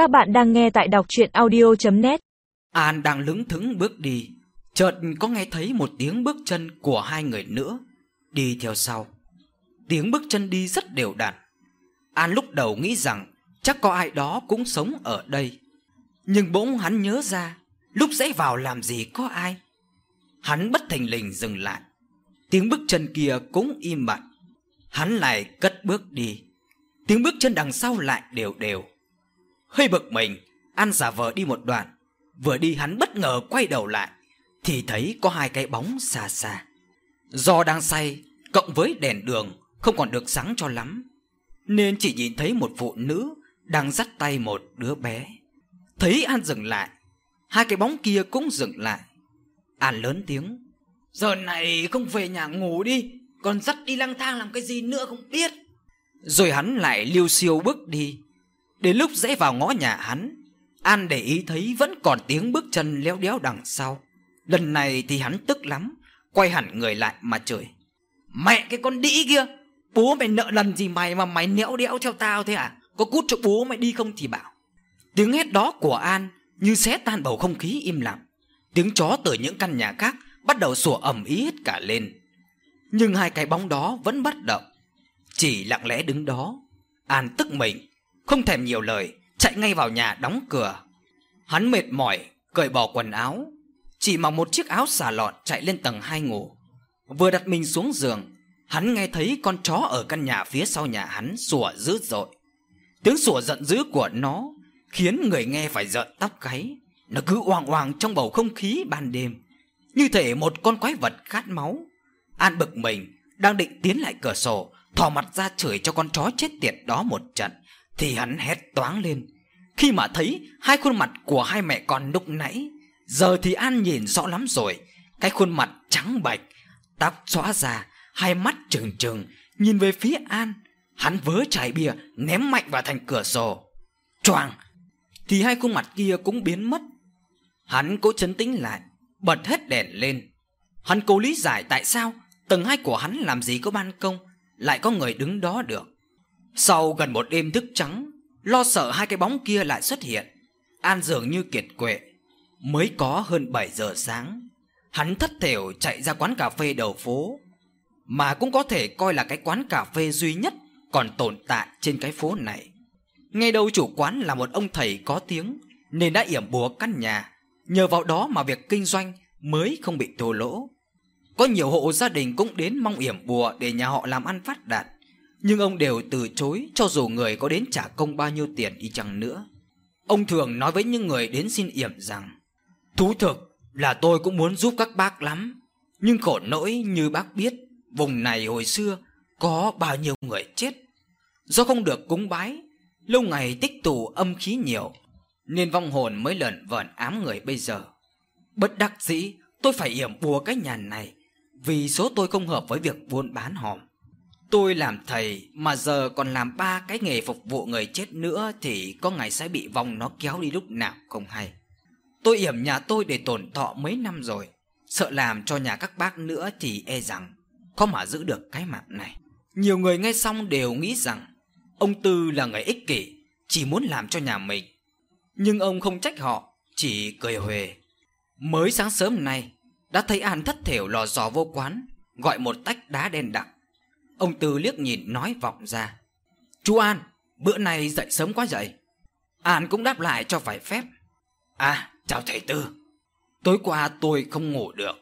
Các bạn đang nghe tại đọc chuyện audio.net An đang lững thững bước đi. Chợt có nghe thấy một tiếng bước chân của hai người nữa. Đi theo sau. Tiếng bước chân đi rất đều đặn. An lúc đầu nghĩ rằng Chắc có ai đó cũng sống ở đây. Nhưng bỗng hắn nhớ ra, Lúc dãy vào làm gì có ai. Hắn bất thình lình dừng lại. Tiếng bước chân kia cũng im bặt. Hắn lại cất bước đi. Tiếng bước chân đằng sau lại đều đều. Hơi bực mình. An giả vờ đi một đoạn, Vừa đi hắn bất ngờ quay đầu lại, Thì thấy có hai cái bóng xa xa. Do đang say, Cộng với đèn đường, Không còn được sáng cho lắm, Nên chỉ nhìn thấy một phụ nữ Đang dắt tay một đứa bé. Thấy An dừng lại, Hai cái bóng kia cũng dừng lại. An lớn tiếng, Giờ này không về nhà ngủ đi, Còn dắt đi lang thang làm cái gì nữa không biết? Rồi hắn lại liêu siêu bước đi. Đến lúc rẽ vào ngõ nhà hắn, An để ý thấy vẫn còn tiếng bước chân léo đéo đằng sau. Lần này thì hắn tức lắm, Quay hẳn người lại mà chửi. Mẹ cái con đĩ kia, Bố mày nợ lần gì mày mà mày néo đéo theo tao thế à Có cút cho bố mày đi không thì bảo. Tiếng hét đó của An Như xé tan bầu không khí im lặng. Tiếng chó từ những căn nhà khác Bắt đầu sủa ầm ý hết cả lên. Nhưng hai cái bóng đó vẫn bất động. Chỉ lặng lẽ đứng đó, An tức mình. Không thèm nhiều lời, Chạy ngay vào nhà đóng cửa. Hắn mệt mỏi, Cởi bỏ quần áo, Chỉ mặc một chiếc áo xà lọn chạy lên tầng 2 ngủ. Vừa đặt mình xuống giường, Hắn nghe thấy con chó ở căn nhà phía sau nhà hắn sủa dữ dội. Tiếng sủa giận dữ của nó Khiến người nghe phải giận tóc gáy. Nó cứ oang oang trong bầu không khí ban đêm, Như thể một con quái vật khát máu. An bực mình, Đang định tiến lại cửa sổ, Thò mặt ra chửi cho con chó chết tiệt đó một trận. Thì hắn hét toáng lên. Khi mà thấy hai khuôn mặt của hai mẹ con lúc nãy, Giờ thì An nhìn rõ lắm rồi. Cái khuôn mặt trắng bạch, Tóc xóa ra, Hai mắt trừng trừng. Nhìn về phía An, Hắn vớ chai bia, ném mạnh vào thành cửa sổ. Choàng! Thì hai khuôn mặt kia cũng biến mất. Hắn cố chấn tĩnh lại, Bật hết đèn lên. Hắn cố lý giải tại sao Tầng hai của hắn làm gì có ban công, Lại có người đứng đó được. Sau gần một đêm thức trắng, Lo sợ hai cái bóng kia lại xuất hiện, An dường như kiệt quệ. Mới có hơn 7 giờ sáng, Hắn thất thểu chạy ra quán cà phê đầu phố, Mà cũng có thể coi là cái quán cà phê duy nhất Còn tồn tại trên cái phố này. Ngay đầu chủ quán là một ông thầy có tiếng, Nên đã yểm bùa căn nhà. Nhờ vào đó mà việc kinh doanh mới không bị thua lỗ. Có nhiều hộ gia đình cũng đến mong yểm bùa để nhà họ làm ăn phát đạt. Nhưng ông đều từ chối, cho dù người có đến trả công bao nhiêu tiền đi chăng nữa. Ông thường nói với những người đến xin yểm rằng, Thú thực là tôi cũng muốn giúp các bác lắm, Nhưng khổ nỗi như bác biết, Vùng này hồi xưa có bao nhiêu người chết. Do không được cúng bái, Lâu ngày tích tụ âm khí nhiều, Nên vong hồn mới lẩn vẩn ám người bây giờ. Bất đắc dĩ, tôi phải yểm bùa cái nhà này, Vì số tôi không hợp với việc buôn bán hòm. Tôi làm thầy mà giờ còn làm ba cái nghề phục vụ người chết nữa Thì có ngày sẽ bị vong nó kéo đi lúc nào không hay. Tôi yểm nhà tôi để tổn thọ mấy năm rồi. Sợ làm cho nhà các bác nữa thì e rằng Có mà giữ được cái mạng này. Nhiều người nghe xong đều nghĩ rằng Ông Tư là người ích kỷ, Chỉ muốn làm cho nhà mình. Nhưng ông không trách họ, Chỉ cười huề. Mới sáng sớm nay, Đã thấy An thất thểu lò dò vô quán, Gọi một tách đá đen đặc Ông Tư liếc nhìn nói vọng ra. Chú An, Bữa nay dậy sớm quá dậy. An cũng đáp lại cho phải phép. À chào thầy Tư. Tối qua tôi không ngủ được.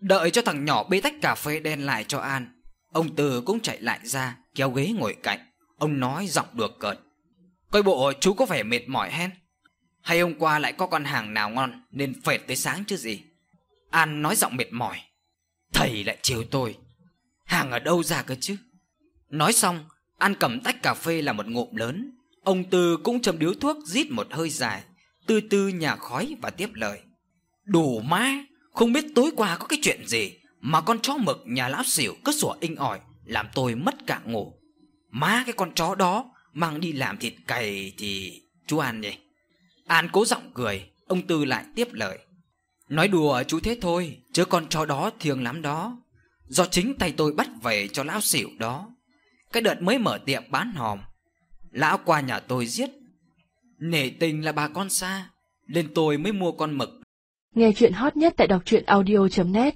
Đợi cho thằng nhỏ bê tách cà phê đen lại cho An. Ông Tư cũng chạy lại ra, Kéo ghế ngồi cạnh. Ông nói giọng được cợt. Coi bộ, chú có vẻ mệt mỏi hen Hay hôm qua lại có con hàng nào ngon, Nên phệt tới sáng chứ gì? An nói giọng mệt mỏi. Thầy lại chiều tôi. Hàng ở đâu ra cơ chứ? Nói xong An cầm tách cà phê là một ngụm lớn. Ông Tư cũng châm điếu thuốc, rít một hơi dài, Từ từ nhà khói và tiếp lời. Đủ má, Không biết tối qua có cái chuyện gì Mà con chó mực nhà lão xỉu cứ sủa inh ỏi, Làm tôi mất cả ngủ. Má, cái con chó đó Mang đi làm thịt cày thì Chú An nhỉ? An cố giọng cười, Ông Tư lại tiếp lời. Nói đùa chú thế thôi Chứ con chó đó thiêng lắm đó. Do chính tay tôi bắt về cho lão xỉu đó. Cái đợt mới mở tiệm bán hòm Lão qua nhà tôi giết. Nể tình là bà con xa, nên tôi mới mua con mực. Nghe chuyện hot nhất tại đọc truyện audio.net